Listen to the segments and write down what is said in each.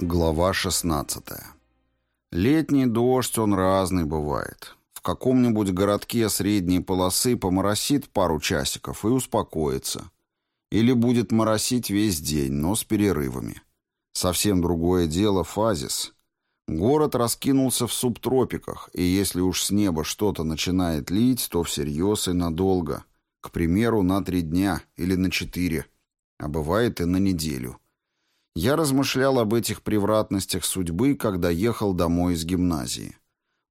Глава 16. Летний дождь, он разный бывает. В каком-нибудь городке средней полосы поморосит пару часиков и успокоится. Или будет моросить весь день, но с перерывами. Совсем другое дело фазис. Город раскинулся в субтропиках, и если уж с неба что-то начинает лить, то всерьез и надолго. К примеру, на три дня или на четыре, а бывает и на неделю. Я размышлял об этих превратностях судьбы, когда ехал домой из гимназии.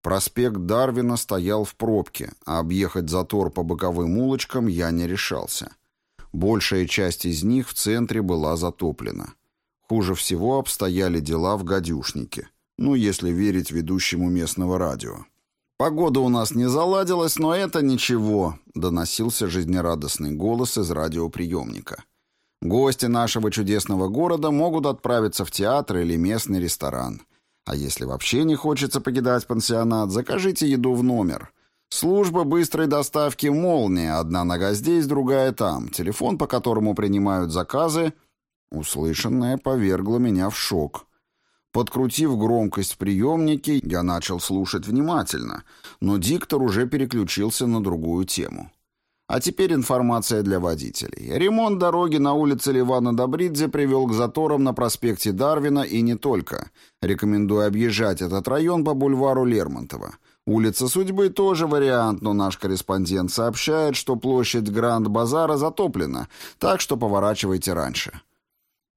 Проспект Дарвина стоял в пробке, а объехать затор по боковым улочкам я не решался. Большая часть из них в центре была затоплена. Хуже всего обстояли дела в гадюшнике. Ну, если верить ведущему местного радио. «Погода у нас не заладилась, но это ничего», — доносился жизнерадостный голос из радиоприемника. Гости нашего чудесного города могут отправиться в театр или местный ресторан. А если вообще не хочется покидать пансионат, закажите еду в номер. Служба быстрой доставки «Молния». Одна нога здесь, другая там. Телефон, по которому принимают заказы. Услышанное повергло меня в шок. Подкрутив громкость в приемнике, я начал слушать внимательно, но диктор уже переключился на другую тему. А теперь информация для водителей. Ремонт дороги на улице Ливана Добридзе привел к заторам на проспекте Дарвина и не только. Рекомендую объезжать этот район по бульвару Лермонтова. Улица Судьбы тоже вариант, но наш корреспондент сообщает, что площадь Гранд-Базара затоплена, так что поворачивайте раньше.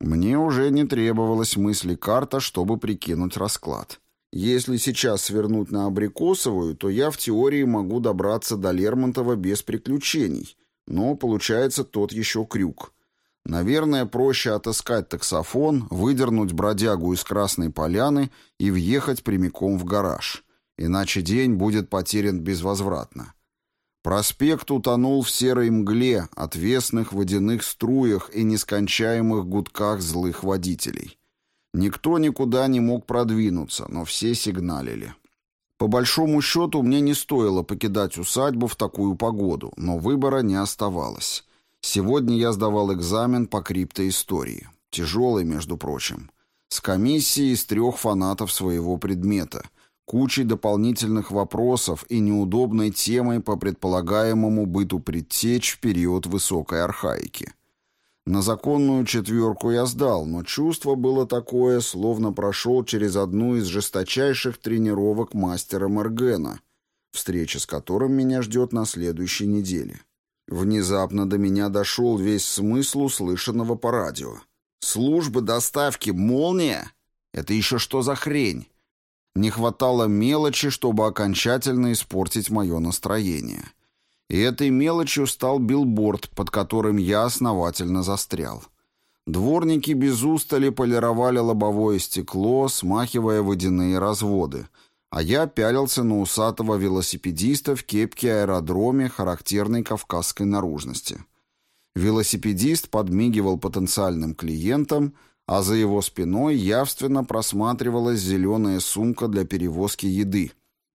Мне уже не требовалось мысли карта, чтобы прикинуть расклад. Если сейчас свернуть на Абрикосовую, то я в теории могу добраться до Лермонтова без приключений, но получается тот еще крюк. Наверное, проще отыскать таксофон, выдернуть бродягу из Красной Поляны и въехать прямиком в гараж. Иначе день будет потерян безвозвратно. Проспект утонул в серой мгле, отвесных водяных струях и нескончаемых гудках злых водителей. Никто никуда не мог продвинуться, но все сигналили. По большому счету, мне не стоило покидать усадьбу в такую погоду, но выбора не оставалось. Сегодня я сдавал экзамен по криптоистории. Тяжелый, между прочим. С комиссией из трех фанатов своего предмета, кучей дополнительных вопросов и неудобной темой по предполагаемому быту предтеч в период высокой архаики. На законную четверку я сдал, но чувство было такое, словно прошел через одну из жесточайших тренировок мастера Мергена, встреча с которым меня ждет на следующей неделе. Внезапно до меня дошел весь смысл услышанного по радио. «Служба доставки «Молния»? Это еще что за хрень?» Не хватало мелочи, чтобы окончательно испортить мое настроение. И этой мелочью стал билборд, под которым я основательно застрял. Дворники без устали полировали лобовое стекло, смахивая водяные разводы, а я пялился на усатого велосипедиста в кепке аэродроме характерной кавказской наружности. Велосипедист подмигивал потенциальным клиентам, а за его спиной явственно просматривалась зеленая сумка для перевозки еды.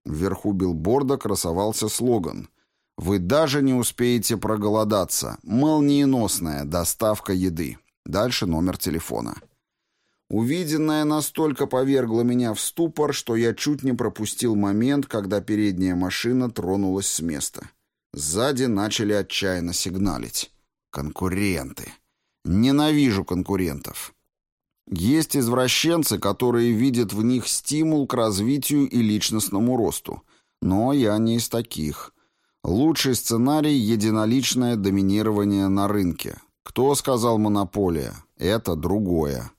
Вверху билборда красовался слоган вы даже не успеете проголодаться. Молниеносная доставка еды. Дальше номер телефона. Увиденное настолько повергло меня в ступор, что я чуть не пропустил момент, когда передняя машина тронулась с места. Сзади начали отчаянно сигналить. Конкуренты. Ненавижу конкурентов. Есть извращенцы, которые видят в них стимул к развитию и личностному росту. Но я не из таких. Лучший сценарий – единоличное доминирование на рынке. Кто сказал монополия? Это другое.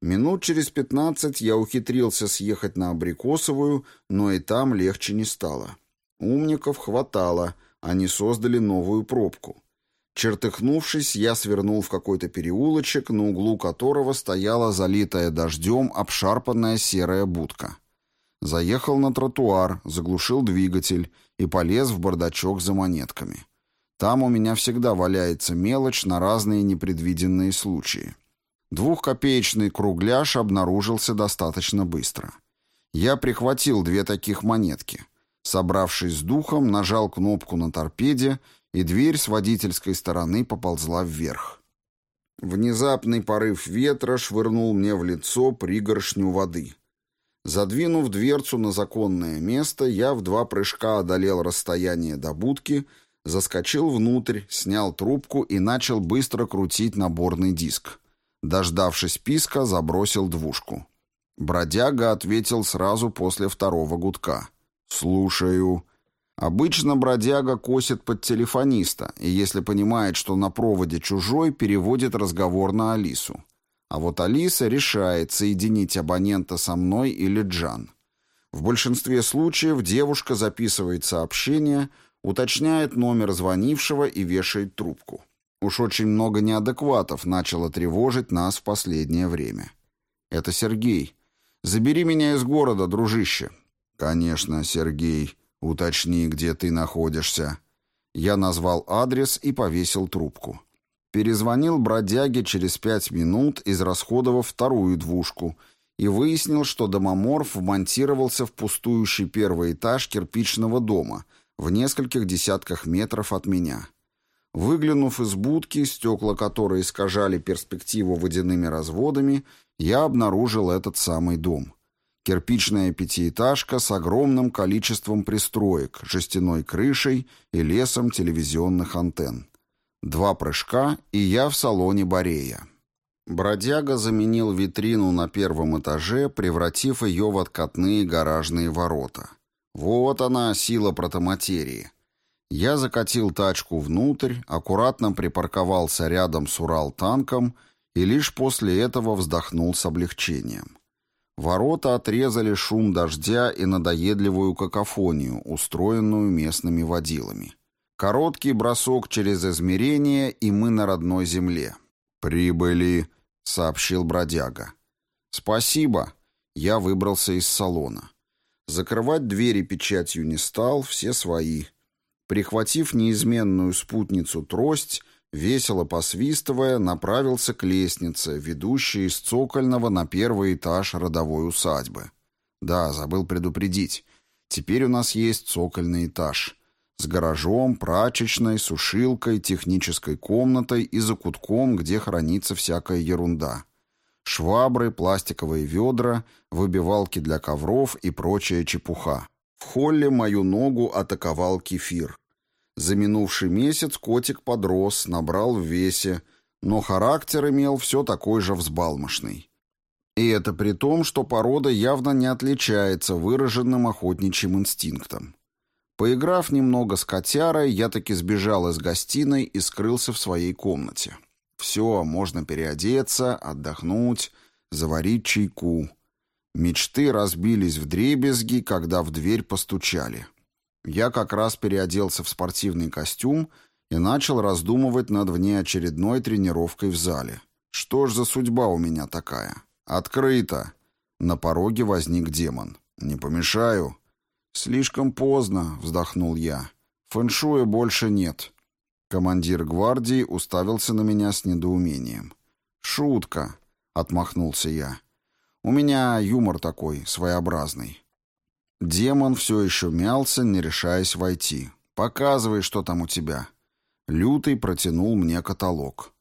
Минут через пятнадцать я ухитрился съехать на Абрикосовую, но и там легче не стало. Умников хватало, они создали новую пробку. Чертыхнувшись, я свернул в какой-то переулочек, на углу которого стояла залитая дождем обшарпанная серая будка. Заехал на тротуар, заглушил двигатель и полез в бардачок за монетками. Там у меня всегда валяется мелочь на разные непредвиденные случаи. Двухкопеечный кругляш обнаружился достаточно быстро. Я прихватил две таких монетки. Собравшись с духом, нажал кнопку на торпеде, и дверь с водительской стороны поползла вверх. Внезапный порыв ветра швырнул мне в лицо пригоршню воды. Задвинув дверцу на законное место, я в два прыжка одолел расстояние до будки, заскочил внутрь, снял трубку и начал быстро крутить наборный диск. Дождавшись писка, забросил двушку. Бродяга ответил сразу после второго гудка. «Слушаю». Обычно бродяга косит под телефониста, и если понимает, что на проводе чужой, переводит разговор на Алису. А вот Алиса решает соединить абонента со мной или Джан. В большинстве случаев девушка записывает сообщение, уточняет номер звонившего и вешает трубку. Уж очень много неадекватов начало тревожить нас в последнее время. Это Сергей. Забери меня из города, дружище. Конечно, Сергей. Уточни, где ты находишься. Я назвал адрес и повесил трубку. Перезвонил бродяге через пять минут, израсходовав вторую двушку, и выяснил, что домоморф вмонтировался в пустующий первый этаж кирпичного дома в нескольких десятках метров от меня. Выглянув из будки, стекла которой искажали перспективу водяными разводами, я обнаружил этот самый дом. Кирпичная пятиэтажка с огромным количеством пристроек, жестяной крышей и лесом телевизионных антенн. Два прыжка, и я в салоне Борея. Бродяга заменил витрину на первом этаже, превратив ее в откатные гаражные ворота. Вот она, сила протоматерии. Я закатил тачку внутрь, аккуратно припарковался рядом с Урал-танком и лишь после этого вздохнул с облегчением. Ворота отрезали шум дождя и надоедливую какофонию, устроенную местными водилами. Короткий бросок через измерение, и мы на родной земле. «Прибыли», — сообщил бродяга. «Спасибо». Я выбрался из салона. Закрывать двери печатью не стал, все свои. Прихватив неизменную спутницу трость, весело посвистывая, направился к лестнице, ведущей из цокольного на первый этаж родовой усадьбы. Да, забыл предупредить. Теперь у нас есть цокольный этаж. С гаражом, прачечной, сушилкой, технической комнатой и закутком, где хранится всякая ерунда. Швабры, пластиковые ведра, выбивалки для ковров и прочая чепуха. В холле мою ногу атаковал кефир. За минувший месяц котик подрос, набрал в весе, но характер имел все такой же взбалмошный. И это при том, что порода явно не отличается выраженным охотничьим инстинктом. Поиграв немного с котярой, я таки сбежал из гостиной и скрылся в своей комнате. Все, можно переодеться, отдохнуть, заварить чайку. Мечты разбились в дребезги, когда в дверь постучали. Я как раз переоделся в спортивный костюм и начал раздумывать над внеочередной тренировкой в зале. Что ж за судьба у меня такая? Открыто. На пороге возник демон. Не помешаю. Слишком поздно, вздохнул я. Фэншуя больше нет. Командир гвардии уставился на меня с недоумением. «Шутка», — отмахнулся я. У меня юмор такой, своеобразный. Демон все еще мялся, не решаясь войти. «Показывай, что там у тебя». Лютый протянул мне каталог.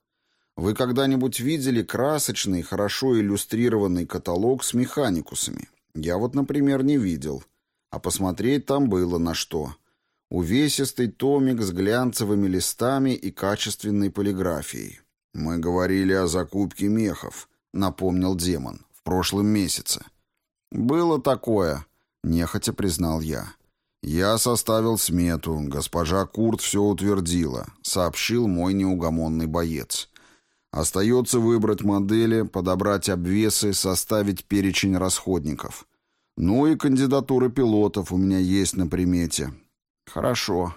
Вы когда-нибудь видели красочный, хорошо иллюстрированный каталог с механикусами? Я вот, например, не видел. А посмотреть там было на что. Увесистый томик с глянцевыми листами и качественной полиграфией. «Мы говорили о закупке мехов», — напомнил демон прошлом месяце. «Было такое», — нехотя признал я. «Я составил смету, госпожа Курт все утвердила», — сообщил мой неугомонный боец. «Остается выбрать модели, подобрать обвесы, составить перечень расходников. Ну и кандидатуры пилотов у меня есть на примете». «Хорошо».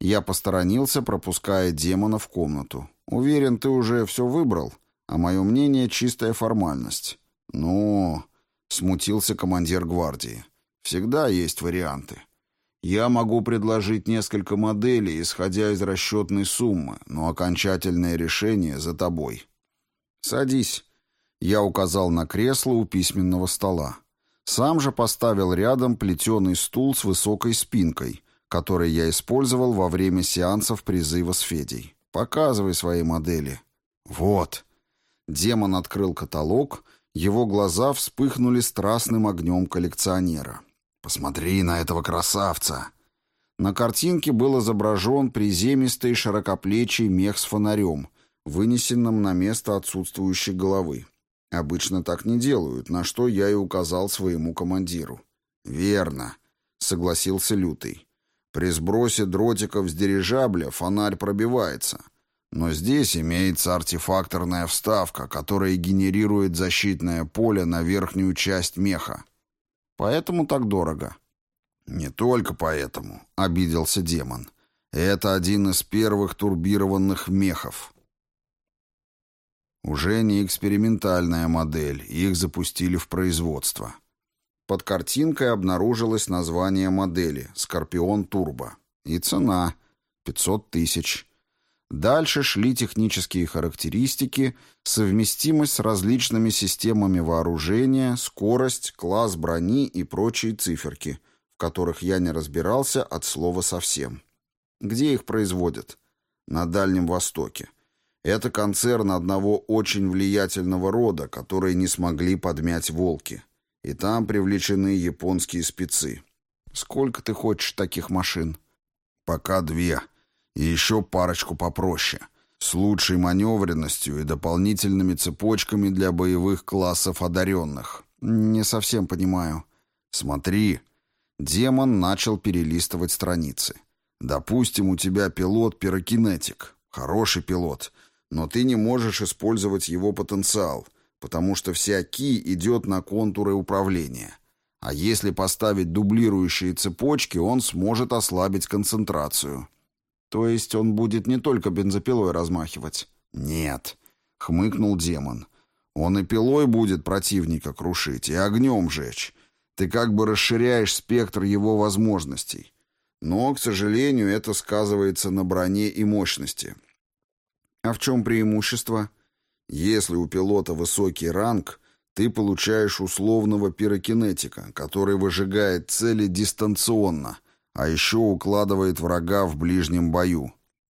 Я посторонился, пропуская демона в комнату. «Уверен, ты уже все выбрал, а мое мнение — чистая формальность». «Ну...» — смутился командир гвардии. «Всегда есть варианты. Я могу предложить несколько моделей, исходя из расчетной суммы, но окончательное решение за тобой». «Садись». Я указал на кресло у письменного стола. Сам же поставил рядом плетеный стул с высокой спинкой, который я использовал во время сеансов призыва с Федей. «Показывай свои модели». «Вот», Демон открыл каталог, его глаза вспыхнули страстным огнем коллекционера. «Посмотри на этого красавца!» На картинке был изображен приземистый широкоплечий мех с фонарем, вынесенным на место отсутствующей головы. Обычно так не делают, на что я и указал своему командиру. «Верно», — согласился Лютый. «При сбросе дротиков с дирижабля фонарь пробивается. Но здесь имеется артефакторная вставка, которая генерирует защитное поле на верхнюю часть меха. Поэтому так дорого». «Не только поэтому», — обиделся демон. «Это один из первых турбированных мехов. Уже не экспериментальная модель, их запустили в производство. Под картинкой обнаружилось название модели «Скорпион Турбо». И цена — 500 тысяч. Дальше шли технические характеристики, совместимость с различными системами вооружения, скорость, класс брони и прочие циферки, в которых я не разбирался от слова совсем. Где их производят? На Дальнем Востоке. Это концерн одного очень влиятельного рода, который не смогли подмять волки. И там привлечены японские спецы. Сколько ты хочешь таких машин? Пока две. И еще парочку попроще. С лучшей маневренностью и дополнительными цепочками для боевых классов одаренных. Не совсем понимаю. Смотри. Демон начал перелистывать страницы. Допустим, у тебя пилот-пирокинетик. Хороший пилот но ты не можешь использовать его потенциал, потому что вся ки идет на контуры управления. А если поставить дублирующие цепочки, он сможет ослабить концентрацию. То есть он будет не только бензопилой размахивать? Нет, хмыкнул демон. Он и пилой будет противника крушить, и огнем жечь. Ты как бы расширяешь спектр его возможностей. Но, к сожалению, это сказывается на броне и мощности. А в чем преимущество? Если у пилота высокий ранг, ты получаешь условного пирокинетика, который выжигает цели дистанционно, а еще укладывает врага в ближнем бою.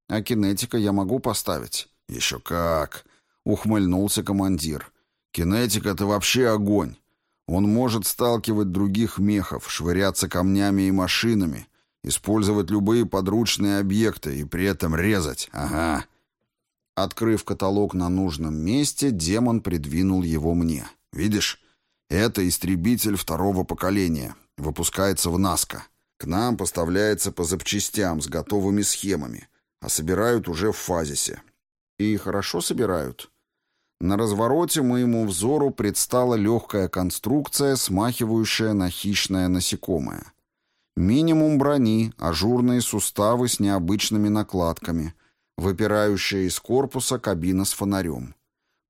А кинетика я могу поставить? Еще как! Ухмыльнулся командир. Кинетик — это вообще огонь. Он может сталкивать других мехов, швыряться камнями и машинами, использовать любые подручные объекты и при этом резать. Ага. Открыв каталог на нужном месте, демон придвинул его мне. «Видишь? Это истребитель второго поколения. Выпускается в НАСКО. К нам поставляется по запчастям с готовыми схемами, а собирают уже в фазисе. И хорошо собирают». На развороте моему взору предстала легкая конструкция, смахивающая на хищное насекомое. Минимум брони, ажурные суставы с необычными накладками — Выпирающая из корпуса кабина с фонарем.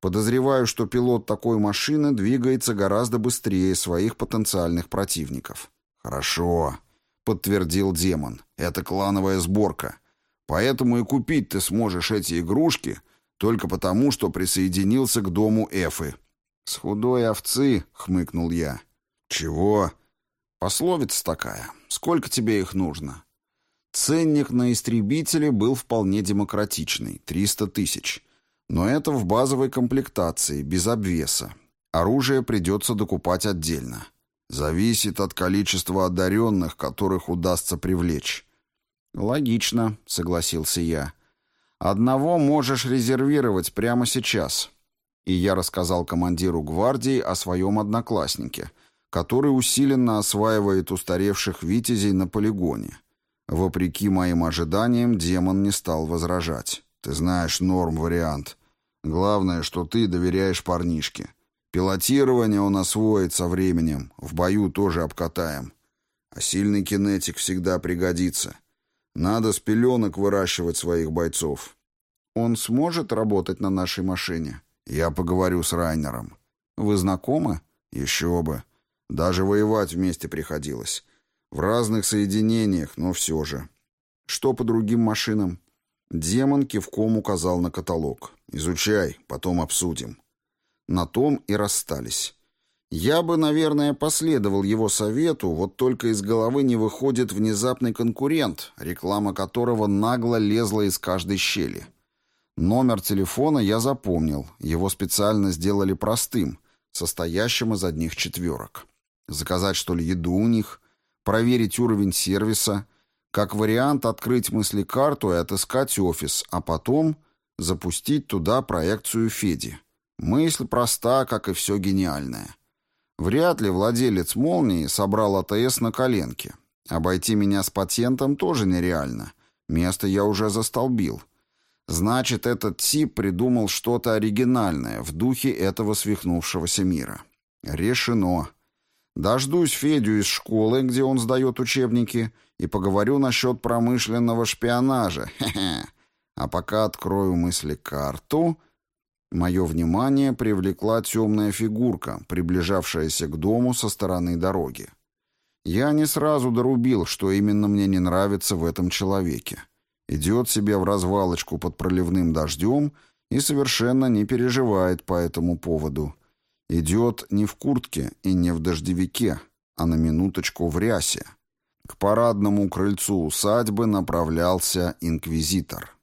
Подозреваю, что пилот такой машины двигается гораздо быстрее своих потенциальных противников. «Хорошо», — подтвердил демон. «Это клановая сборка. Поэтому и купить ты сможешь эти игрушки только потому, что присоединился к дому Эфы». «С худой овцы», — хмыкнул я. «Чего?» «Пословица такая. Сколько тебе их нужно?» Ценник на истребители был вполне демократичный – 300 тысяч. Но это в базовой комплектации, без обвеса. Оружие придется докупать отдельно. Зависит от количества одаренных, которых удастся привлечь. «Логично», — согласился я. «Одного можешь резервировать прямо сейчас». И я рассказал командиру гвардии о своем однокласснике, который усиленно осваивает устаревших витязей на полигоне. Вопреки моим ожиданиям, демон не стал возражать. «Ты знаешь норм-вариант. Главное, что ты доверяешь парнишке. Пилотирование он освоит со временем, в бою тоже обкатаем. А сильный кинетик всегда пригодится. Надо с пеленок выращивать своих бойцов». «Он сможет работать на нашей машине?» «Я поговорю с Райнером». «Вы знакомы?» «Еще бы. Даже воевать вместе приходилось». В разных соединениях, но все же. Что по другим машинам? Демон кивком указал на каталог. «Изучай, потом обсудим». На том и расстались. Я бы, наверное, последовал его совету, вот только из головы не выходит внезапный конкурент, реклама которого нагло лезла из каждой щели. Номер телефона я запомнил, его специально сделали простым, состоящим из одних четверок. Заказать, что ли, еду у них, проверить уровень сервиса, как вариант открыть мыслекарту и отыскать офис, а потом запустить туда проекцию Феди. Мысль проста, как и все гениальное. Вряд ли владелец «Молнии» собрал АТС на коленке. Обойти меня с патентом тоже нереально. Место я уже застолбил. Значит, этот тип придумал что-то оригинальное в духе этого свихнувшегося мира. Решено. Дождусь Федю из школы, где он сдает учебники, и поговорю насчет промышленного шпионажа. Хе-хе. А пока открою мысли карту... Мое внимание привлекла темная фигурка, приближавшаяся к дому со стороны дороги. Я не сразу дорубил, что именно мне не нравится в этом человеке. Идет себе в развалочку под проливным дождем и совершенно не переживает по этому поводу. Идет не в куртке и не в дождевике, а на минуточку в рясе. К парадному крыльцу усадьбы направлялся инквизитор.